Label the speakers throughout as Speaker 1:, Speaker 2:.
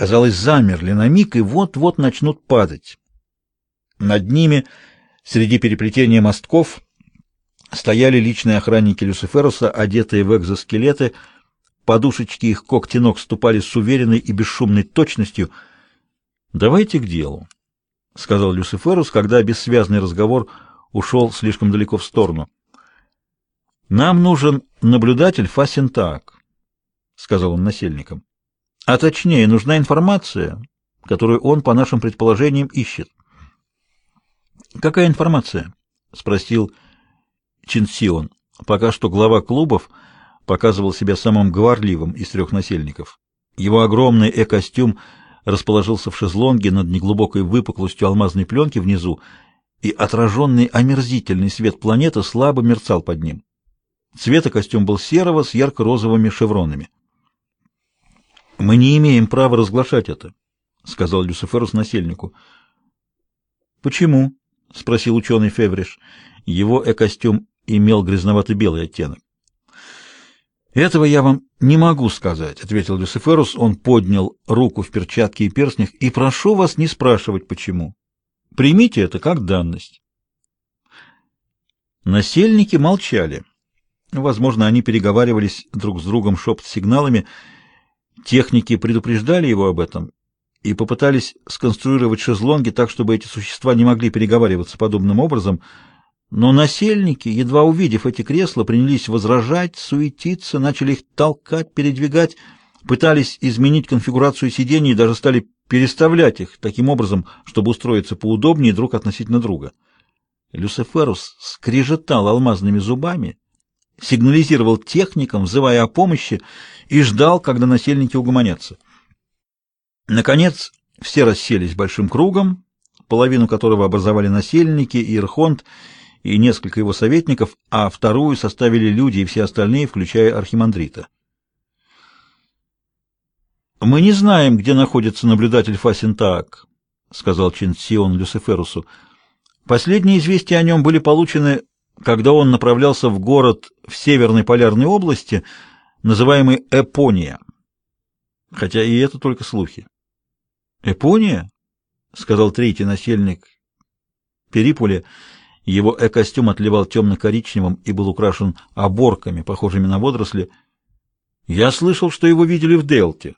Speaker 1: казалось, замерли на миг и вот-вот начнут падать. Над ними, среди переплетения мостков, стояли личные охранники Люциферуса, одетые в экзоскелеты. Подушечки их когти ног ступали с уверенной и бесшумной точностью. «Давайте к делу», — сказал Люциферус, когда бессвязный разговор ушел слишком далеко в сторону. «Нам нужен наблюдатель Фасентак», — сказал он насельникам. «А точнее, нужна информация, которую он, по нашим предположениям, ищет». «Какая информация?» — спросил Чинсион. Пока что глава клубов показывал себя самым говорливым из трех насельников. Его огромный э-костюм расположился в шезлонге над неглубокой выпуклостью алмазной пленки внизу, и отраженный омерзительный свет планеты слабо мерцал под ним. Цвета костюм был серого с ярко-розовыми шевронами. «Мы не имеем права разглашать это», — сказал Люциферус насельнику. «Почему?» — спросил ученый Февриш. Его э-костюм имел грязновато-белый оттенок. «Этого я вам не могу сказать», — ответил Люциферус. Он поднял руку в перчатке и перстнях. «И прошу вас не спрашивать, почему. Примите это как данность». Насельники молчали. Возможно, они переговаривались друг с другом шепот-сигналами. Техники предупреждали его об этом и попытались сконструировать шезлонги так, чтобы эти существа не могли переговариваться подобным образом, но насельники, едва увидев эти кресла, принялись возражать, суетиться, начали их толкать, передвигать, пытались изменить конфигурацию сидений и даже стали переставлять их таким образом, чтобы устроиться поудобнее друг относительно друга. Люциферус скрежетал алмазными зубами, сигнализировал техникам, взывая о помощи, и ждал, когда насельники угомонятся. Наконец, все расселись большим кругом, половину которого образовали насельники и Ирхонт, и несколько его советников, а вторую составили люди и все остальные, включая архимандрита. «Мы не знаем, где находится наблюдатель Фасинтаак», — сказал Чинсион Люциферусу. «Последние известия о нем были получены когда он направлялся в город в Северной полярной области, называемый Эпония. Хотя и это только слухи. «Эпония?» — сказал третий насельник Периполе. Его э-костюм отливал темно-коричневым и был украшен оборками, похожими на водоросли. «Я слышал, что его видели в Делте».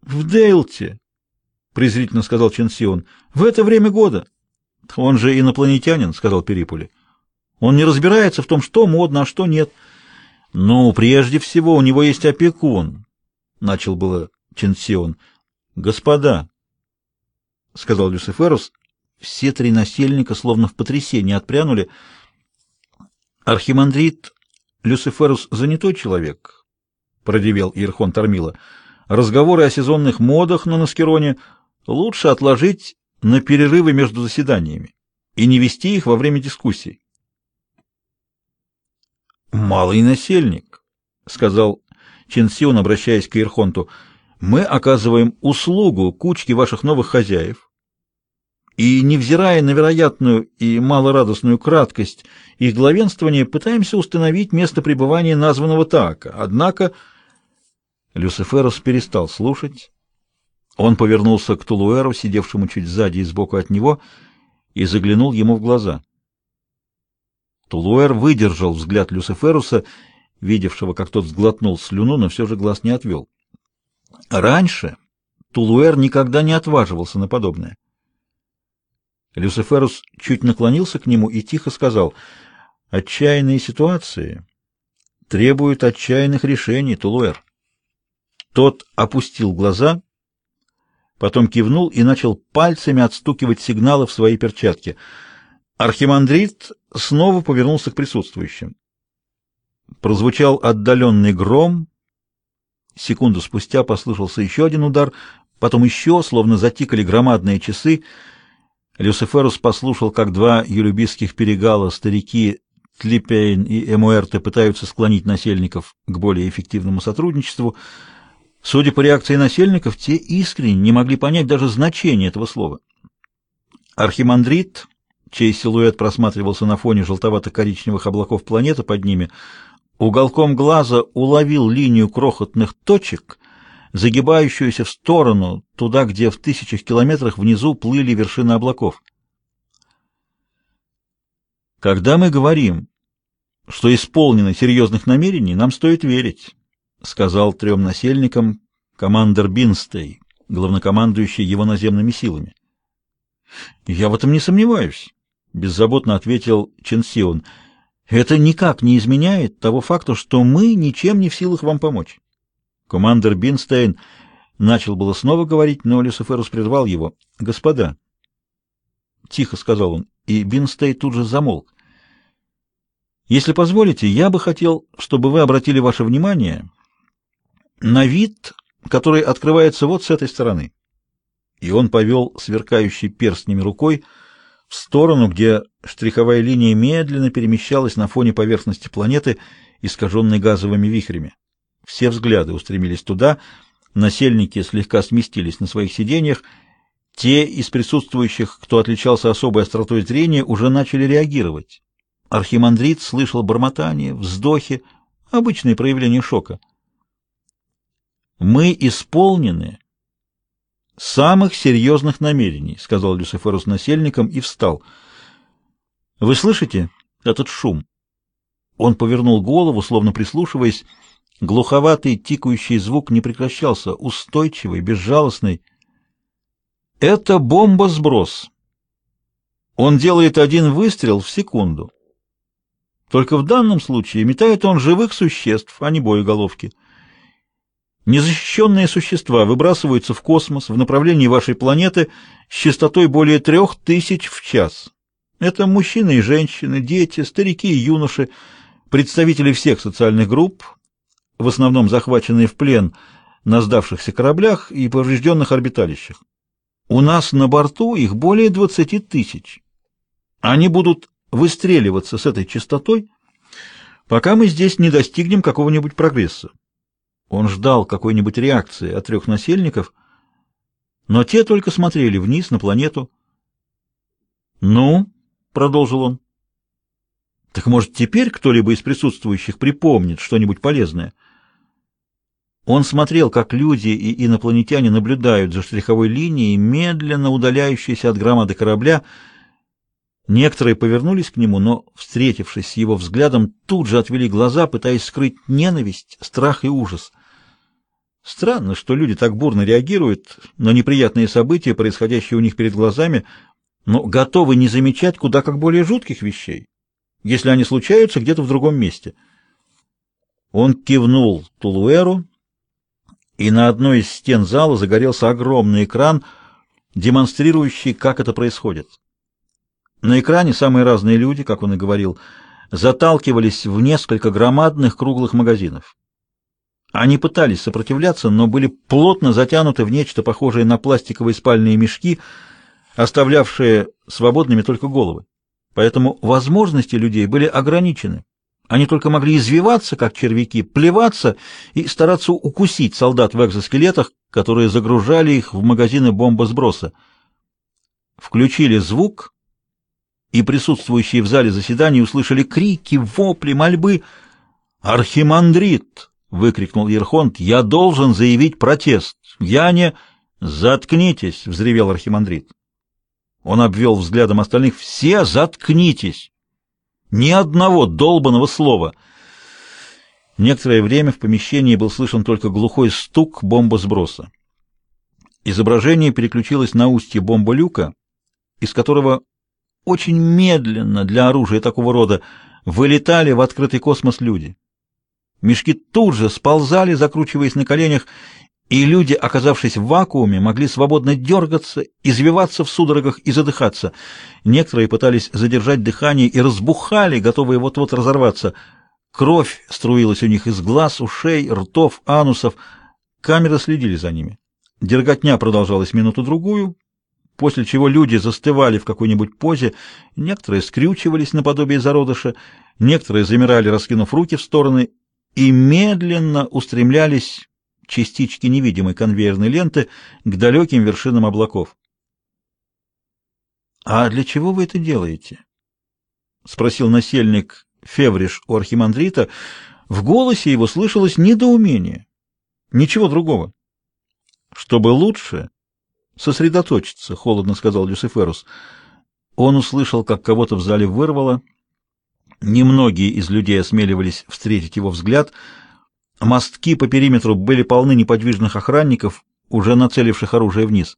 Speaker 1: «В Делте?» — презрительно сказал Ченсион. «В это время года». «Он же инопланетянин», — сказал Периполе. Он не разбирается в том, что модно, а что нет. Ну, прежде всего, у него есть опекун, — начал было Ченсион. Господа, — сказал Люциферус, — все три насельника словно в потрясении отпрянули. Архимандрит Люциферус занятой человек, — продевел Ирхон Тормила. Разговоры о сезонных модах на Наскероне лучше отложить на перерывы между заседаниями и не вести их во время дискуссий. «Малый насельник», — сказал Чинсион, обращаясь к Ирхонту, — «мы оказываем услугу кучке ваших новых хозяев, и, невзирая на вероятную и малорадостную краткость их главенствования, пытаемся установить место пребывания названного Таака. Однако Люциферос перестал слушать. Он повернулся к Тулуэру, сидевшему чуть сзади и сбоку от него, и заглянул ему в глаза. Тулуэр выдержал взгляд Люциферуса, видевшего, как тот сглотнул слюну, но все же глаз не отвел. Раньше Тулуэр никогда не отваживался на подобное. Люциферус чуть наклонился к нему и тихо сказал, «Отчаянные ситуации требуют отчаянных решений, Тулуэр». Тот опустил глаза, потом кивнул и начал пальцами отстукивать сигналы в своей перчатке. Архимандрит снова повернулся к присутствующим. Прозвучал отдаленный гром. Секунду спустя послышался еще один удар, потом еще, словно затикали громадные часы. Люциферус послушал, как два юлюбийских перегала, старики Тлипейн и Эмуэрте, пытаются склонить насельников к более эффективному сотрудничеству. Судя по реакции насельников, те искренне не могли понять даже значение этого слова. Архимандрит чей силуэт просматривался на фоне желтовато-коричневых облаков планеты под ними, уголком глаза уловил линию крохотных точек, загибающуюся в сторону, туда, где в тысячах километрах внизу плыли вершины облаков. Когда мы говорим, что исполнено серьезных намерений, нам стоит верить, сказал трем насельникам командир Бинстей, главнокомандующий его наземными силами. Я в этом не сомневаюсь, беззаботно ответил Чен Сион. Это никак не изменяет того факта, что мы ничем не в силах вам помочь. Командир Бинстейн начал было снова говорить, но Люциферус прервал его. "Господа", тихо сказал он, и Бинстей тут же замолк. "Если позволите, я бы хотел, чтобы вы обратили ваше внимание на вид, который открывается вот с этой стороны". И он повел сверкающей перстнями рукой сторону, где штриховая линия медленно перемещалась на фоне поверхности планеты, искаженной газовыми вихрями. Все взгляды устремились туда, насельники слегка сместились на своих сиденьях, те из присутствующих, кто отличался особой остротой зрения, уже начали реагировать. Архимандрит слышал бормотание, вздохи, обычные проявления шока. «Мы исполнены самых серьезных намерений», — сказал Люциферус насельникам и встал. «Вы слышите этот шум?» Он повернул голову, словно прислушиваясь, Глуховатый тикающий звук не прекращался, устойчивый, безжалостный. Это бомба-сброс. Он делает один выстрел в секунду. Только в данном случае метает он живых существ, а не боеголовки. Незащищенные существа выбрасываются в космос в направлении вашей планеты с частотой более трех тысяч в час. Это мужчины и женщины, дети, старики и юноши, представители всех социальных групп, в основном захваченные в плен на сдавшихся кораблях и поврежденных орбиталищах. У нас на борту их более 20 тысяч. Они будут выстреливаться с этой частотой, пока мы здесь не достигнем какого-нибудь прогресса. Он ждал какой-нибудь реакции от трех насельников, но те только смотрели вниз на планету. «Ну?» — продолжил он. «Так, может, теперь кто-либо из присутствующих припомнит что-нибудь полезное?» Он смотрел, как люди и инопланетяне наблюдают за штриховой линией, медленно удаляющейся от громады корабля. Некоторые повернулись к нему, но, встретившись с его взглядом, тут же отвели глаза, пытаясь скрыть ненависть, страх и ужас. Странно, что люди так бурно реагируют на неприятные события, происходящие у них перед глазами, но готовы не замечать куда как более жутких вещей, если они случаются где-то в другом месте. Он кивнул Тулуэру, и на одной из стен зала загорелся огромный экран, демонстрирующий, как это происходит. На экране самые разные люди, как он и говорил, заталкивались в несколько громадных круглых магазинов. Они пытались сопротивляться, но были плотно затянуты в нечто похожее на пластиковые спальные мешки, оставлявшие свободными только головы. Поэтому возможности людей были ограничены. Они только могли извиваться, как червяки, плеваться и стараться укусить солдат в экзоскелетах, которые загружали их в магазины бомбосброса. Включили звук, и присутствующие в зале заседания услышали крики, вопли, мольбы. «Архимандрит!» — выкрикнул Ерхонт. «Я должен заявить протест! Я не...» «Заткнитесь!» — взревел архимандрит. Он обвел взглядом остальных. «Все заткнитесь!» Ни одного долбанного слова. Некоторое время в помещении был слышен только глухой стук бомбосброса. Изображение переключилось на устье бомболюка, из которого очень медленно для оружия такого рода вылетали в открытый космос люди. Мешки тут же сползали, закручиваясь на коленях, и люди, оказавшись в вакууме, могли свободно дергаться, извиваться в судорогах и задыхаться. Некоторые пытались задержать дыхание и разбухали, готовые вот-вот разорваться. Кровь струилась у них из глаз, ушей, ртов, анусов. Камеры следили за ними. Дерготня продолжалась минуту-другую, после чего люди застывали в какой-нибудь позе, некоторые скрючивались наподобие зародыша, некоторые замирали, раскинув руки в стороны, и медленно устремлялись частички невидимой конвейерной ленты к далеким вершинам облаков. «А для чего вы это делаете?» — спросил насельник Февриш у архимандрита. В голосе его слышалось недоумение. Ничего другого. чтобы лучше сосредоточиться, — холодно сказал Люциферус. Он услышал, как кого-то в зале вырвало. Немногие из людей осмеливались встретить его взгляд. Мостки по периметру были полны неподвижных охранников, уже нацеливших оружие вниз.